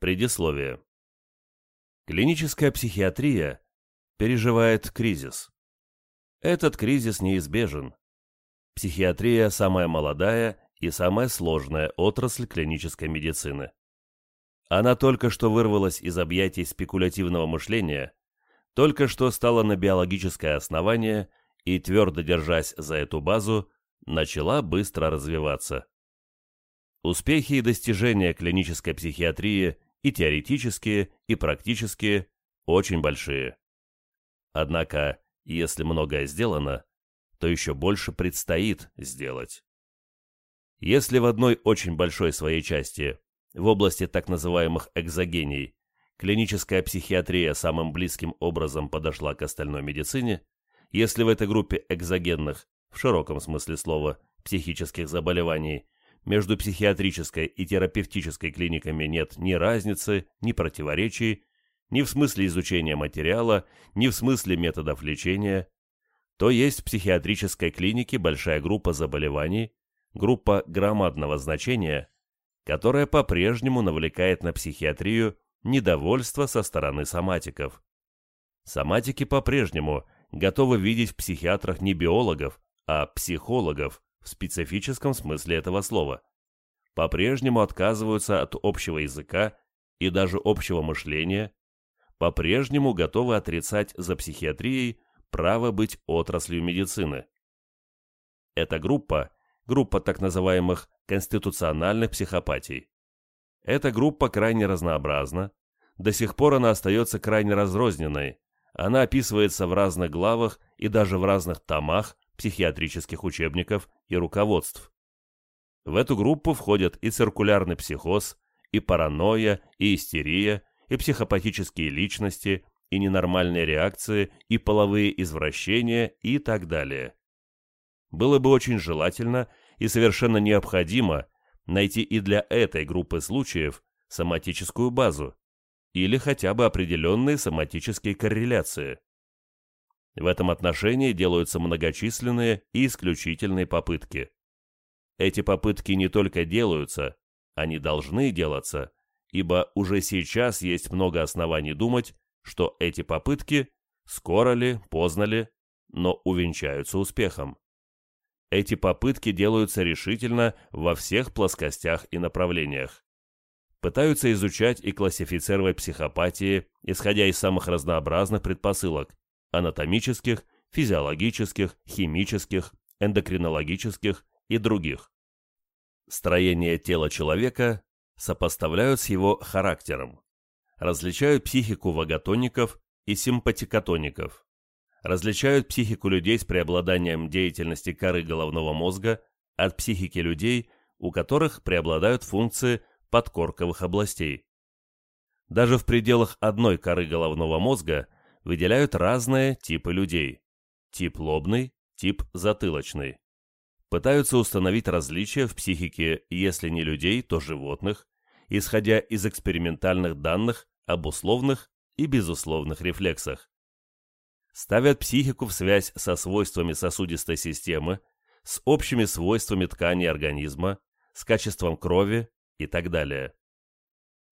Предисловие. Клиническая психиатрия переживает кризис. Этот кризис неизбежен. Психиатрия – самая молодая и самая сложная отрасль клинической медицины. Она только что вырвалась из объятий спекулятивного мышления, только что стала на биологическое основание и, твердо держась за эту базу, начала быстро развиваться. Успехи и достижения клинической психиатрии и теоретические, и практические очень большие. Однако, если многое сделано, то еще больше предстоит сделать. Если в одной очень большой своей части, в области так называемых экзогений, клиническая психиатрия самым близким образом подошла к остальной медицине, если в этой группе экзогенных, в широком смысле слова, психических заболеваний, между психиатрической и терапевтической клиниками нет ни разницы, ни противоречий, ни в смысле изучения материала, ни в смысле методов лечения, то есть в психиатрической клинике большая группа заболеваний, группа громадного значения, которая по-прежнему навлекает на психиатрию недовольство со стороны соматиков. Соматики по-прежнему готовы видеть в психиатрах не биологов, а психологов в специфическом смысле этого слова. По-прежнему отказываются от общего языка и даже общего мышления, по-прежнему готовы отрицать за психиатрией право быть отраслью медицины. Эта группа – группа так называемых конституциональных психопатий. Эта группа крайне разнообразна, до сих пор она остается крайне разрозненной, она описывается в разных главах и даже в разных томах психиатрических учебников и руководств. В эту группу входят и циркулярный психоз, и паранойя, и истерия, и психопатические личности, и ненормальные реакции, и половые извращения и так далее. Было бы очень желательно и совершенно необходимо найти и для этой группы случаев соматическую базу или хотя бы определенные соматические корреляции. В этом отношении делаются многочисленные и исключительные попытки. Эти попытки не только делаются, они должны делаться, ибо уже сейчас есть много оснований думать, что эти попытки, скоро ли, поздно ли, но увенчаются успехом. Эти попытки делаются решительно во всех плоскостях и направлениях. Пытаются изучать и классифицировать психопатии, исходя из самых разнообразных предпосылок, анатомических, физиологических, химических, эндокринологических и других. Строение тела человека сопоставляют с его характером. Различают психику ваготоников и симпатикотоников. Различают психику людей с преобладанием деятельности коры головного мозга от психики людей, у которых преобладают функции подкорковых областей. Даже в пределах одной коры головного мозга – выделяют разные типы людей. Тип лобный, тип затылочный. Пытаются установить различия в психике, если не людей, то животных, исходя из экспериментальных данных об условных и безусловных рефлексах. Ставят психику в связь со свойствами сосудистой системы, с общими свойствами тканей организма, с качеством крови и так далее.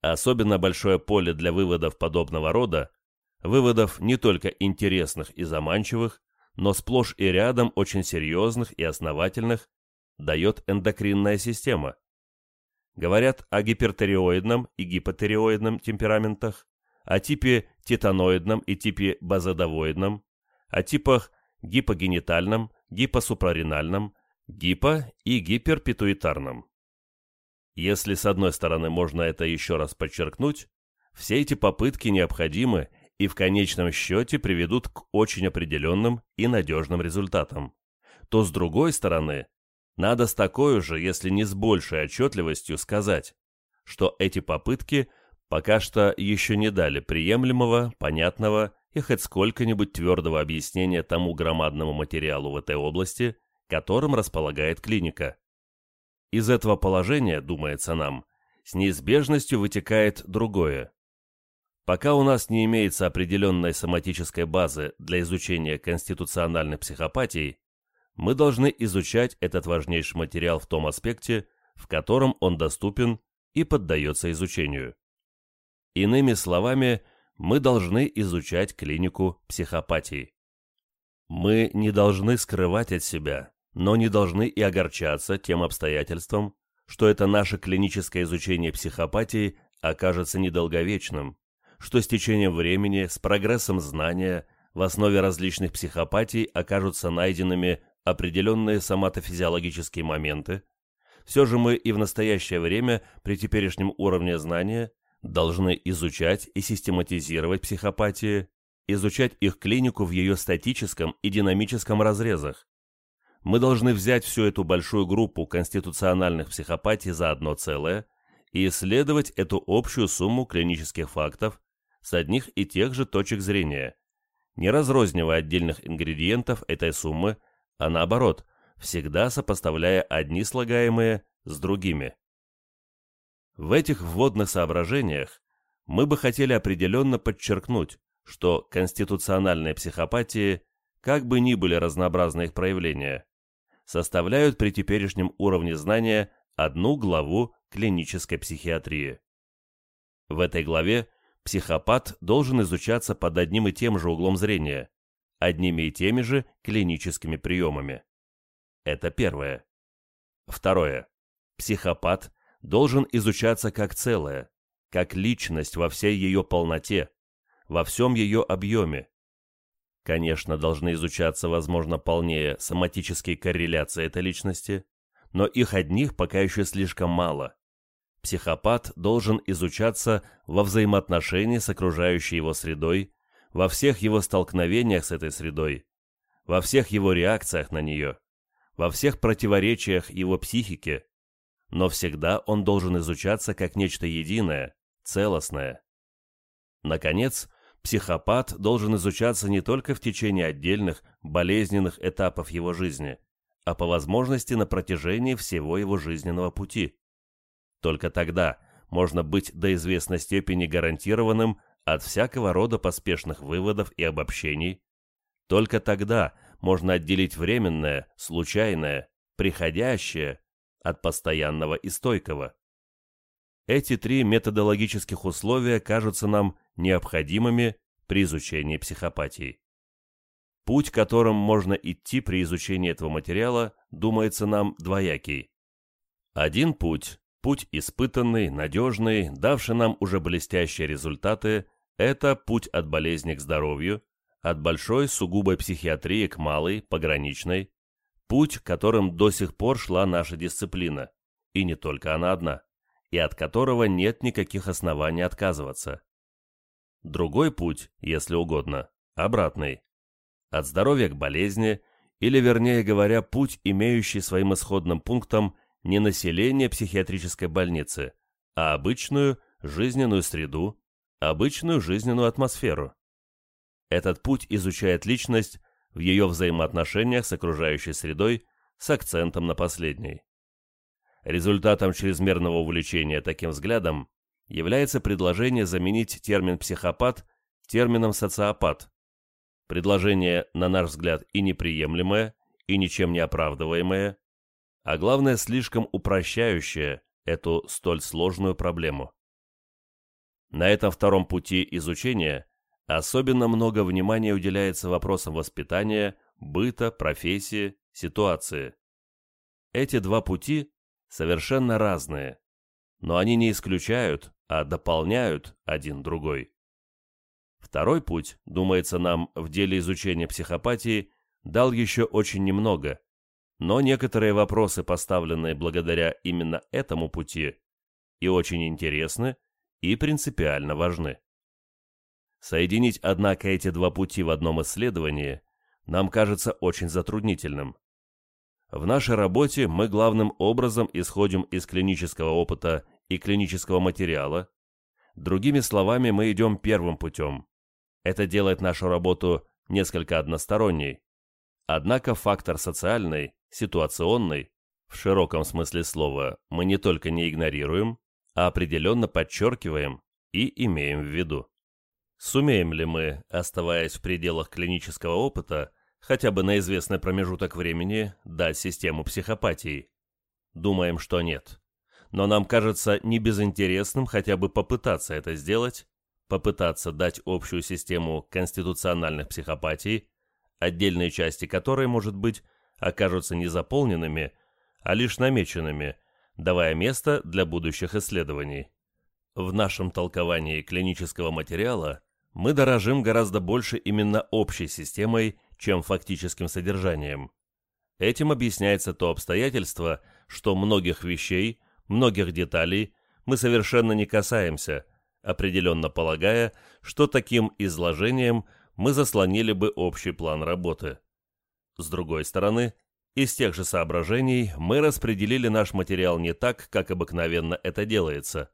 Особенно большое поле для выводов подобного рода Выводов не только интересных и заманчивых, но сплошь и рядом очень серьезных и основательных дает эндокринная система. Говорят о гипертиреоидном и гипотериоидном темпераментах, о типе титаноидном и типе базодовоидном, о типах гипогенитальном, гипосупраринальном, гипо- и гиперпитуитарном. Если с одной стороны можно это еще раз подчеркнуть, все эти попытки необходимы и в конечном счете приведут к очень определенным и надежным результатам, то с другой стороны, надо с такой же, если не с большей отчетливостью сказать, что эти попытки пока что еще не дали приемлемого, понятного и хоть сколько-нибудь твердого объяснения тому громадному материалу в этой области, которым располагает клиника. Из этого положения, думается нам, с неизбежностью вытекает другое. Пока у нас не имеется определенной соматической базы для изучения конституциональной психопатии, мы должны изучать этот важнейший материал в том аспекте, в котором он доступен и поддается изучению. Иными словами, мы должны изучать клинику психопатии. Мы не должны скрывать от себя, но не должны и огорчаться тем обстоятельством, что это наше клиническое изучение психопатии окажется недолговечным, что с течением времени, с прогрессом знания, в основе различных психопатий окажутся найденными определенные соматофизиологические моменты, все же мы и в настоящее время при теперешнем уровне знания должны изучать и систематизировать психопатии, изучать их клинику в ее статическом и динамическом разрезах. Мы должны взять всю эту большую группу конституциональных психопатий за одно целое и исследовать эту общую сумму клинических фактов с одних и тех же точек зрения, не разрознивая отдельных ингредиентов этой суммы, а наоборот, всегда сопоставляя одни слагаемые с другими. В этих вводных соображениях мы бы хотели определенно подчеркнуть, что конституциональные психопатии, как бы ни были разнообразны их проявления, составляют при теперешнем уровне знания одну главу клинической психиатрии. В этой главе психопат должен изучаться под одним и тем же углом зрения, одними и теми же клиническими приемами. Это первое. Второе. Психопат должен изучаться как целое, как личность во всей ее полноте, во всем ее объеме. Конечно, должны изучаться, возможно, полнее соматические корреляции этой личности, но их одних пока еще слишком мало. Психопат должен изучаться во взаимоотношении с окружающей его средой, во всех его столкновениях с этой средой, во всех его реакциях на нее, во всех противоречиях его психики, но всегда он должен изучаться как нечто единое, целостное. Наконец, психопат должен изучаться не только в течение отдельных болезненных этапов его жизни, а по возможности на протяжении всего его жизненного пути. Только тогда можно быть до известной степени гарантированным от всякого рода поспешных выводов и обобщений. Только тогда можно отделить временное, случайное, приходящее от постоянного и стойкого. Эти три методологических условия кажутся нам необходимыми при изучении психопатии. Путь, которым можно идти при изучении этого материала, думается нам двоякий. Один путь, путь испытанный, надежный, давший нам уже блестящие результаты, это путь от болезни к здоровью, от большой сугубой психиатрии к малой, пограничной, путь, которым до сих пор шла наша дисциплина, и не только она одна и от которого нет никаких оснований отказываться. Другой путь, если угодно, обратный. От здоровья к болезни, или, вернее говоря, путь, имеющий своим исходным пунктом не население психиатрической больницы, а обычную жизненную среду, обычную жизненную атмосферу. Этот путь изучает личность в ее взаимоотношениях с окружающей средой с акцентом на последней. Результатом чрезмерного увлечения таким взглядом является предложение заменить термин «психопат» термином «социопат». Предложение, на наш взгляд, и неприемлемое, и ничем не оправдываемое, а главное, слишком упрощающее эту столь сложную проблему. На этом втором пути изучения особенно много внимания уделяется вопросам воспитания, быта, профессии, ситуации. Эти два пути совершенно разные, но они не исключают, а дополняют один другой. Второй путь, думается нам, в деле изучения психопатии дал еще очень немного, но некоторые вопросы, поставленные благодаря именно этому пути, и очень интересны, и принципиально важны. Соединить, однако, эти два пути в одном исследовании нам кажется очень затруднительным. В нашей работе мы главным образом исходим из клинического опыта и клинического материала. Другими словами, мы идем первым путем. Это делает нашу работу несколько односторонней. Однако фактор социальный, ситуационный, в широком смысле слова, мы не только не игнорируем, а определенно подчеркиваем и имеем в виду. Сумеем ли мы, оставаясь в пределах клинического опыта, хотя бы на известный промежуток времени дать систему психопатии? Думаем, что нет. Но нам кажется небезынтересным хотя бы попытаться это сделать, попытаться дать общую систему конституциональных психопатий, отдельные части которой, может быть, окажутся не заполненными, а лишь намеченными, давая место для будущих исследований. В нашем толковании клинического материала мы дорожим гораздо больше именно общей системой, чем фактическим содержанием. Этим объясняется то обстоятельство, что многих вещей, многих деталей мы совершенно не касаемся, определенно полагая, что таким изложением мы заслонили бы общий план работы. С другой стороны, из тех же соображений мы распределили наш материал не так, как обыкновенно это делается.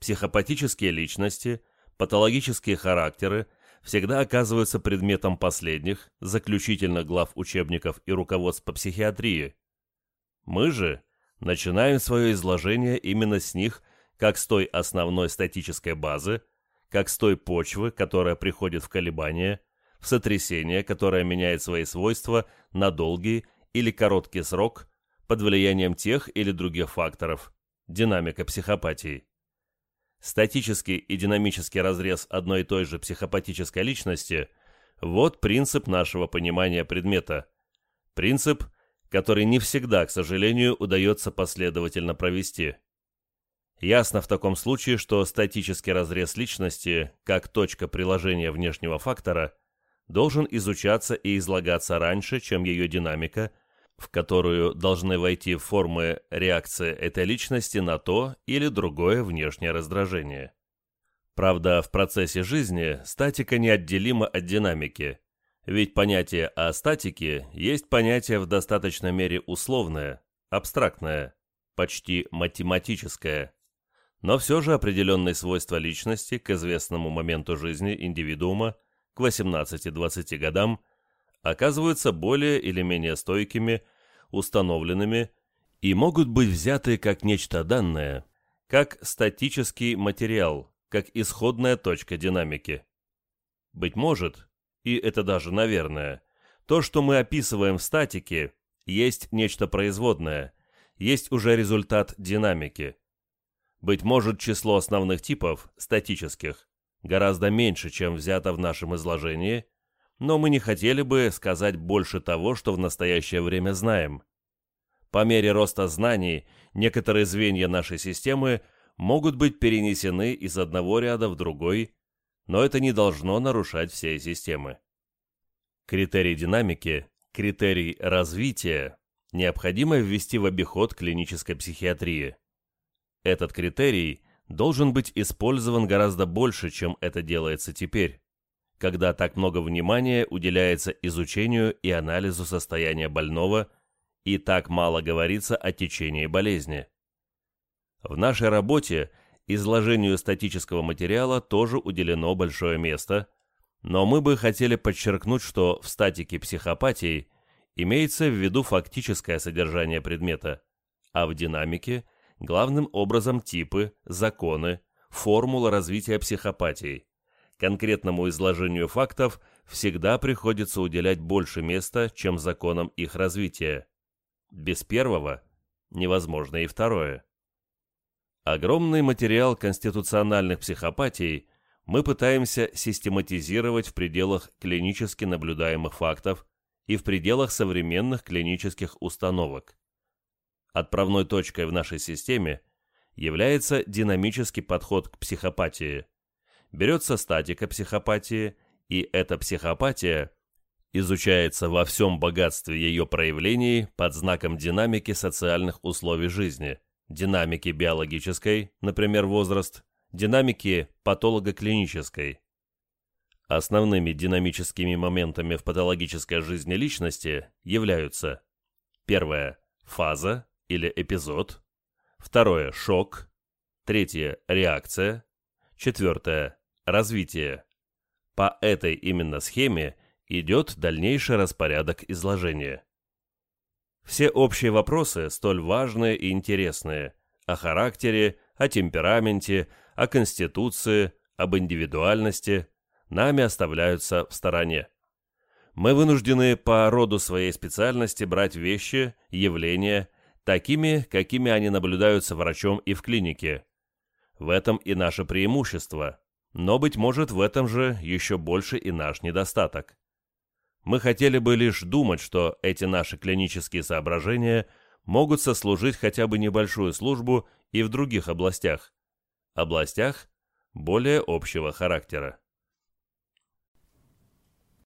Психопатические личности, патологические характеры всегда оказываются предметом последних, заключительных глав учебников и руководств по психиатрии. Мы же начинаем свое изложение именно с них, как с той основной статической базы, как с той почвы, которая приходит в колебания, сотрясение, которое меняет свои свойства на долгий или короткий срок под влиянием тех или других факторов, динамика психопатии. Статический и динамический разрез одной и той же психопатической личности – вот принцип нашего понимания предмета. Принцип, который не всегда, к сожалению, удается последовательно провести. Ясно в таком случае, что статический разрез личности, как точка приложения внешнего фактора, должен изучаться и излагаться раньше, чем ее динамика – в которую должны войти формы реакции этой личности на то или другое внешнее раздражение. Правда, в процессе жизни статика неотделима от динамики, ведь понятие о статике есть понятие в достаточной мере условное, абстрактное, почти математическое, но все же определенные свойства личности к известному моменту жизни индивидуума, к 18-20 годам – оказываются более или менее стойкими, установленными и могут быть взяты как нечто данное, как статический материал, как исходная точка динамики. Быть может, и это даже наверное, то, что мы описываем в статике, есть нечто производное, есть уже результат динамики. Быть может, число основных типов, статических, гораздо меньше, чем взято в нашем изложении – но мы не хотели бы сказать больше того, что в настоящее время знаем. По мере роста знаний некоторые звенья нашей системы могут быть перенесены из одного ряда в другой, но это не должно нарушать всей системы. Критерий динамики, критерий развития необходимо ввести в обиход клинической психиатрии. Этот критерий должен быть использован гораздо больше, чем это делается теперь когда так много внимания уделяется изучению и анализу состояния больного и так мало говорится о течении болезни. В нашей работе изложению статического материала тоже уделено большое место, но мы бы хотели подчеркнуть, что в статике психопатии имеется в виду фактическое содержание предмета, а в динамике – главным образом типы, законы, формула развития психопатии конкретному изложению фактов всегда приходится уделять больше места, чем законам их развития. Без первого невозможно и второе. Огромный материал конституциональных психопатий мы пытаемся систематизировать в пределах клинически наблюдаемых фактов и в пределах современных клинических установок. Отправной точкой в нашей системе является динамический подход к психопатии – берется статика психопатии, и эта психопатия изучается во всем богатстве ее проявлений под знаком динамики социальных условий жизни, динамики биологической, например, возраст, динамики патологоклинической. Основными динамическими моментами в патологической жизни личности являются первое – фаза или эпизод, второе – шок, третье – реакция, четвертое Развитие. По этой именно схеме идет дальнейший распорядок изложения. Все общие вопросы, столь важные и интересные, о характере, о темпераменте, о конституции, об индивидуальности, нами оставляются в стороне. Мы вынуждены по роду своей специальности брать вещи, явления, такими, какими они наблюдаются врачом и в клинике. В этом и наше преимущество Но, быть может, в этом же еще больше и наш недостаток. Мы хотели бы лишь думать, что эти наши клинические соображения могут сослужить хотя бы небольшую службу и в других областях, областях более общего характера.